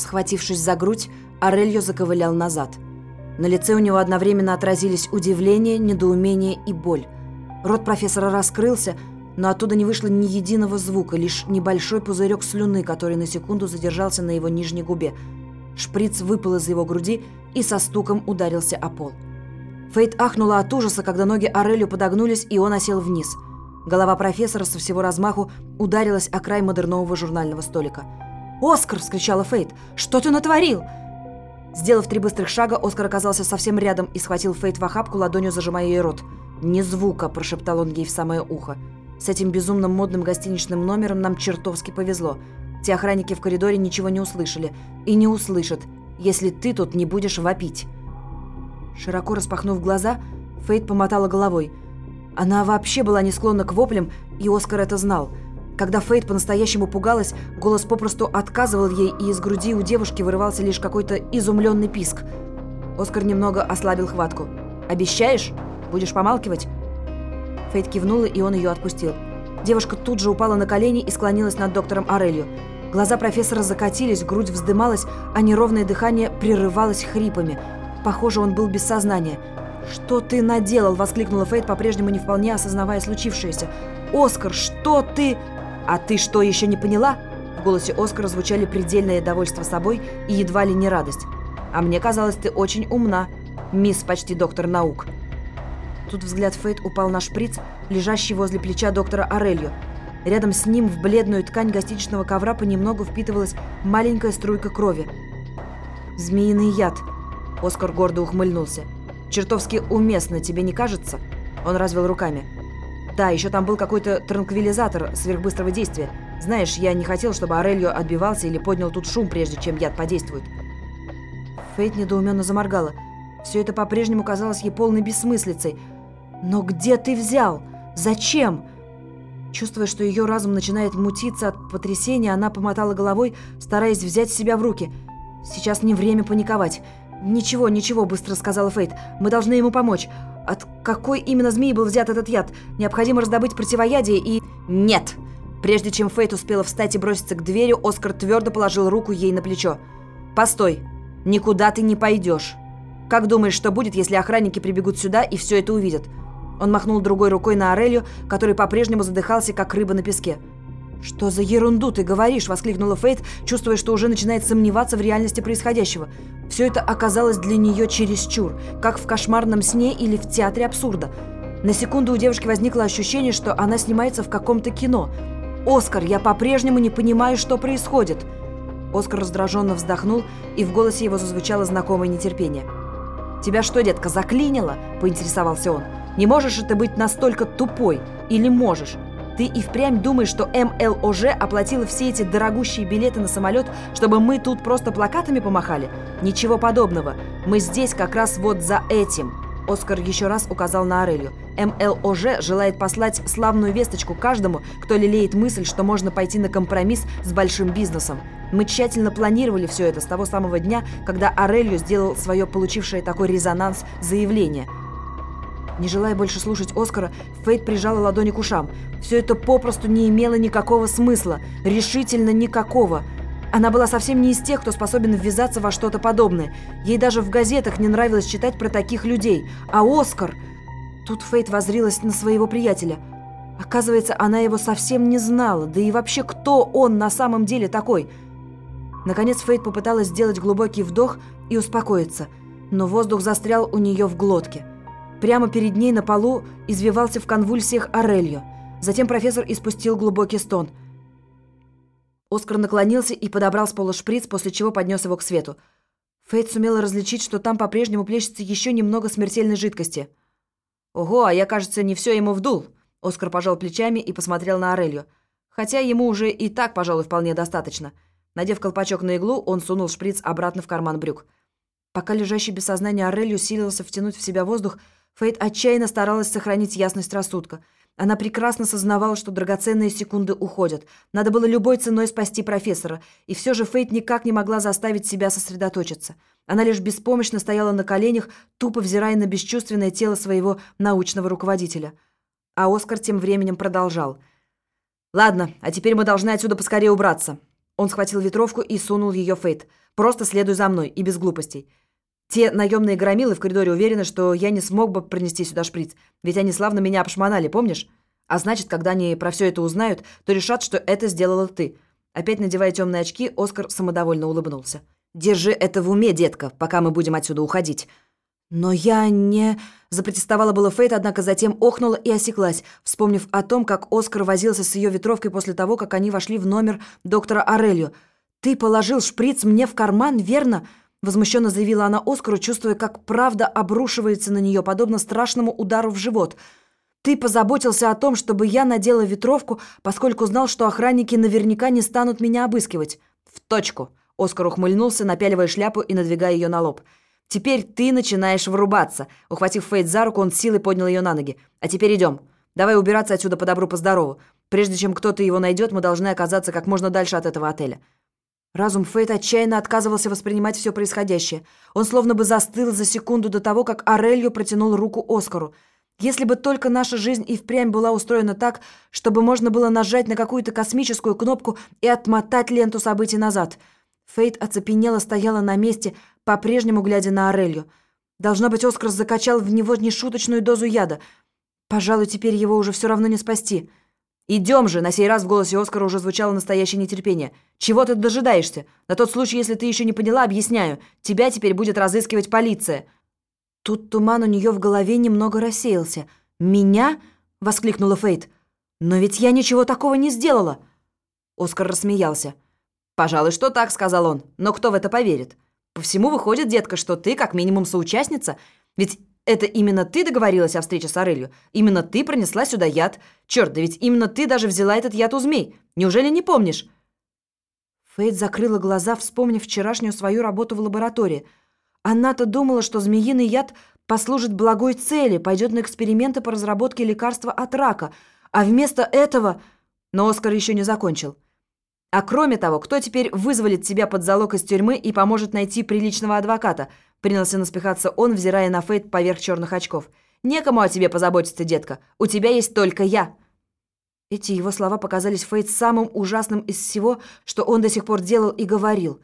Схватившись за грудь, Арельо заковылял назад. На лице у него одновременно отразились удивление, недоумение и боль. Рот профессора раскрылся, но оттуда не вышло ни единого звука, лишь небольшой пузырек слюны, который на секунду задержался на его нижней губе. Шприц выпал из его груди и со стуком ударился о пол. Фейт ахнула от ужаса, когда ноги Орелью подогнулись, и он осел вниз. Голова профессора со всего размаху ударилась о край модернового журнального столика. «Оскар!» – вскричала Фейт. «Что ты натворил?» Сделав три быстрых шага, Оскар оказался совсем рядом и схватил Фейт в охапку, ладонью зажимая ей рот. «Ни звука!» – прошептал он ей в самое ухо. «С этим безумным модным гостиничным номером нам чертовски повезло. Те охранники в коридоре ничего не услышали. И не услышат, если ты тут не будешь вопить». Широко распахнув глаза, Фейт помотала головой. Она вообще была не склонна к воплям, и Оскар это знал. Когда Фейт по-настоящему пугалась, голос попросту отказывал ей, и из груди у девушки вырывался лишь какой-то изумленный писк. Оскар немного ослабил хватку. «Обещаешь? Будешь помалкивать?» Фейт кивнула, и он ее отпустил. Девушка тут же упала на колени и склонилась над доктором Орелью. Глаза профессора закатились, грудь вздымалась, а неровное дыхание прерывалось хрипами – Похоже, он был без сознания. «Что ты наделал?» – воскликнула Фейт, по-прежнему не вполне осознавая случившееся. «Оскар, что ты...» «А ты что, еще не поняла?» В голосе Оскара звучали предельное довольство собой и едва ли не радость. «А мне казалось, ты очень умна, мисс почти доктор наук». Тут взгляд Фейт упал на шприц, лежащий возле плеча доктора Орелью. Рядом с ним в бледную ткань гостиничного ковра понемногу впитывалась маленькая струйка крови. «Змеиный яд», Оскар гордо ухмыльнулся. «Чертовски уместно, тебе не кажется?» Он развел руками. «Да, еще там был какой-то транквилизатор сверхбыстрого действия. Знаешь, я не хотел, чтобы Орельо отбивался или поднял тут шум, прежде чем яд подействует». Фейт недоуменно заморгала. Все это по-прежнему казалось ей полной бессмыслицей. «Но где ты взял? Зачем?» Чувствуя, что ее разум начинает мутиться от потрясения, она помотала головой, стараясь взять себя в руки. «Сейчас не время паниковать. «Ничего, ничего», – быстро сказала Фейт. «Мы должны ему помочь. Какой именно змеи был взят этот яд? Необходимо раздобыть противоядие и...» «Нет!» Прежде чем Фейт успела встать и броситься к двери, Оскар твердо положил руку ей на плечо. «Постой! Никуда ты не пойдешь! Как думаешь, что будет, если охранники прибегут сюда и все это увидят?» Он махнул другой рукой на Орелью, который по-прежнему задыхался, как рыба на песке. «Что за ерунду ты говоришь?» – воскликнула Фейт, чувствуя, что уже начинает сомневаться в реальности происходящего. Все это оказалось для нее чересчур, как в кошмарном сне или в театре абсурда. На секунду у девушки возникло ощущение, что она снимается в каком-то кино. «Оскар, я по-прежнему не понимаю, что происходит!» Оскар раздраженно вздохнул, и в голосе его зазвучало знакомое нетерпение. «Тебя что, детка, заклинило?» – поинтересовался он. «Не можешь же ты быть настолько тупой? Или можешь? Ты и впрямь думаешь, что МЛОЖ оплатила все эти дорогущие билеты на самолет, чтобы мы тут просто плакатами помахали? Ничего подобного. Мы здесь как раз вот за этим. Оскар еще раз указал на Орелью. МЛОЖ желает послать славную весточку каждому, кто лелеет мысль, что можно пойти на компромисс с большим бизнесом. Мы тщательно планировали все это с того самого дня, когда Орелью сделал свое получившее такой резонанс заявление – не желая больше слушать Оскара, Фейт прижала ладони к ушам. Все это попросту не имело никакого смысла. Решительно никакого. Она была совсем не из тех, кто способен ввязаться во что-то подобное. Ей даже в газетах не нравилось читать про таких людей. А Оскар... Тут Фейт возрилась на своего приятеля. Оказывается, она его совсем не знала. Да и вообще, кто он на самом деле такой? Наконец Фейт попыталась сделать глубокий вдох и успокоиться. Но воздух застрял у нее в глотке. Прямо перед ней на полу извивался в конвульсиях Орельо. Затем профессор испустил глубокий стон. Оскар наклонился и подобрал с пола шприц, после чего поднес его к свету. Фейт сумела различить, что там по-прежнему плещется еще немного смертельной жидкости. «Ого, а я, кажется, не все ему вдул!» Оскар пожал плечами и посмотрел на Орелью. Хотя ему уже и так, пожалуй, вполне достаточно. Надев колпачок на иглу, он сунул шприц обратно в карман брюк. Пока лежащий без сознания Орелью силился втянуть в себя воздух, Фейт отчаянно старалась сохранить ясность рассудка. Она прекрасно сознавала, что драгоценные секунды уходят. Надо было любой ценой спасти профессора. И все же Фейт никак не могла заставить себя сосредоточиться. Она лишь беспомощно стояла на коленях, тупо взирая на бесчувственное тело своего научного руководителя. А Оскар тем временем продолжал. «Ладно, а теперь мы должны отсюда поскорее убраться». Он схватил ветровку и сунул ее Фейт. Просто следуй за мной и без глупостей. Те наемные громилы в коридоре уверены, что я не смог бы принести сюда шприц, ведь они славно меня обшмонали, помнишь? А значит, когда они про все это узнают, то решат, что это сделала ты. Опять надевая темные очки, Оскар самодовольно улыбнулся. «Держи это в уме, детка, пока мы будем отсюда уходить». «Но я не...» – запротестовала было Фейт, однако затем охнула и осеклась, вспомнив о том, как Оскар возился с ее ветровкой после того, как они вошли в номер доктора Орелью. «Ты положил шприц мне в карман, верно?» – возмущенно заявила она Оскару, чувствуя, как правда обрушивается на нее, подобно страшному удару в живот. «Ты позаботился о том, чтобы я надела ветровку, поскольку знал, что охранники наверняка не станут меня обыскивать». «В точку!» – Оскар ухмыльнулся, напяливая шляпу и надвигая ее на лоб – Теперь ты начинаешь врубаться. Ухватив Фейт за руку, он силой поднял ее на ноги. А теперь идем. Давай убираться отсюда по добру, по здорову. Прежде чем кто-то его найдет, мы должны оказаться как можно дальше от этого отеля. Разум Фейт отчаянно отказывался воспринимать все происходящее. Он словно бы застыл за секунду до того, как Орелью протянул руку Оскару. Если бы только наша жизнь и впрямь была устроена так, чтобы можно было нажать на какую-то космическую кнопку и отмотать ленту событий назад. Фейт оцепенела стояла на месте, по-прежнему глядя на Орелью. Должно быть, Оскар закачал в него нешуточную дозу яда. Пожалуй, теперь его уже все равно не спасти. «Идем же!» — на сей раз в голосе Оскара уже звучало настоящее нетерпение. «Чего ты дожидаешься? На тот случай, если ты еще не поняла, объясняю. Тебя теперь будет разыскивать полиция». Тут туман у нее в голове немного рассеялся. «Меня?» — воскликнула Фейт. «Но ведь я ничего такого не сделала!» Оскар рассмеялся. «Пожалуй, что так», — сказал он. «Но кто в это поверит?» По всему выходит, детка, что ты как минимум соучастница. Ведь это именно ты договорилась о встрече с Орелью. Именно ты пронесла сюда яд. Черт, да ведь именно ты даже взяла этот яд у змей. Неужели не помнишь?» Фейт закрыла глаза, вспомнив вчерашнюю свою работу в лаборатории. Она-то думала, что змеиный яд послужит благой цели, пойдет на эксперименты по разработке лекарства от рака. А вместо этого... Но Оскар еще не закончил. А кроме того, кто теперь вызволит тебя под залог из тюрьмы и поможет найти приличного адвоката?» Принялся наспехаться он, взирая на Фейт поверх черных очков. «Некому о тебе позаботиться, детка. У тебя есть только я». Эти его слова показались Фейт самым ужасным из всего, что он до сих пор делал и говорил.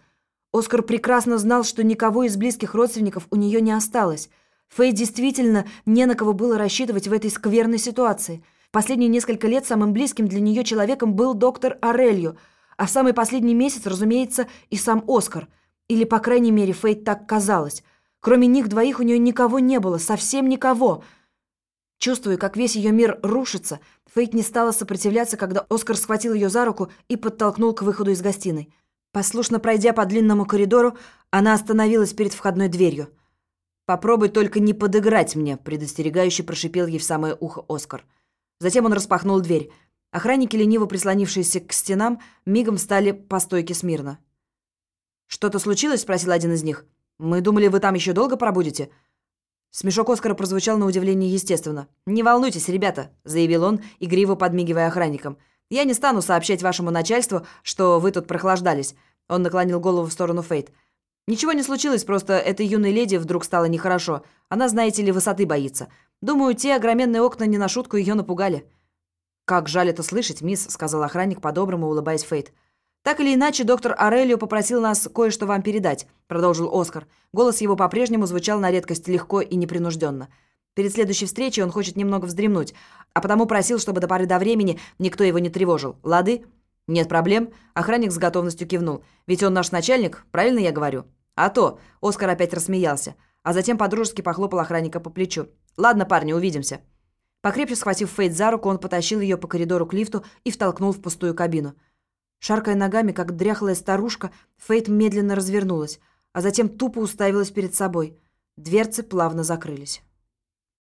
Оскар прекрасно знал, что никого из близких родственников у нее не осталось. Фейт действительно не на кого было рассчитывать в этой скверной ситуации. Последние несколько лет самым близким для нее человеком был доктор Орелью – а в самый последний месяц, разумеется, и сам Оскар. Или, по крайней мере, Фейт так казалось. Кроме них двоих у нее никого не было, совсем никого. Чувствуя, как весь ее мир рушится, Фейт не стала сопротивляться, когда Оскар схватил ее за руку и подтолкнул к выходу из гостиной. Послушно пройдя по длинному коридору, она остановилась перед входной дверью. «Попробуй только не подыграть мне», — предостерегающе прошипел ей в самое ухо Оскар. Затем он распахнул дверь — Охранники, лениво прислонившиеся к стенам, мигом встали по стойке смирно. «Что-то случилось?» – спросил один из них. «Мы думали, вы там еще долго пробудете?» Смешок Оскара прозвучал на удивление естественно. «Не волнуйтесь, ребята», – заявил он, игриво подмигивая охранникам. «Я не стану сообщать вашему начальству, что вы тут прохлаждались». Он наклонил голову в сторону Фейт. «Ничего не случилось, просто этой юной леди вдруг стало нехорошо. Она, знаете ли, высоты боится. Думаю, те огроменные окна не на шутку ее напугали». «Как жаль это слышать, мисс», — сказал охранник, по-доброму улыбаясь Фейт. «Так или иначе, доктор Орелио попросил нас кое-что вам передать», — продолжил Оскар. Голос его по-прежнему звучал на редкость легко и непринужденно. Перед следующей встречей он хочет немного вздремнуть, а потому просил, чтобы до поры до времени никто его не тревожил. Лады? Нет проблем. Охранник с готовностью кивнул. Ведь он наш начальник, правильно я говорю? А то. Оскар опять рассмеялся, а затем подружески похлопал охранника по плечу. Ладно, парни, увидимся. Покрепче схватив Фейт за руку, он потащил ее по коридору к лифту и втолкнул в пустую кабину. Шаркая ногами, как дряхлая старушка, Фейт медленно развернулась, а затем тупо уставилась перед собой. Дверцы плавно закрылись.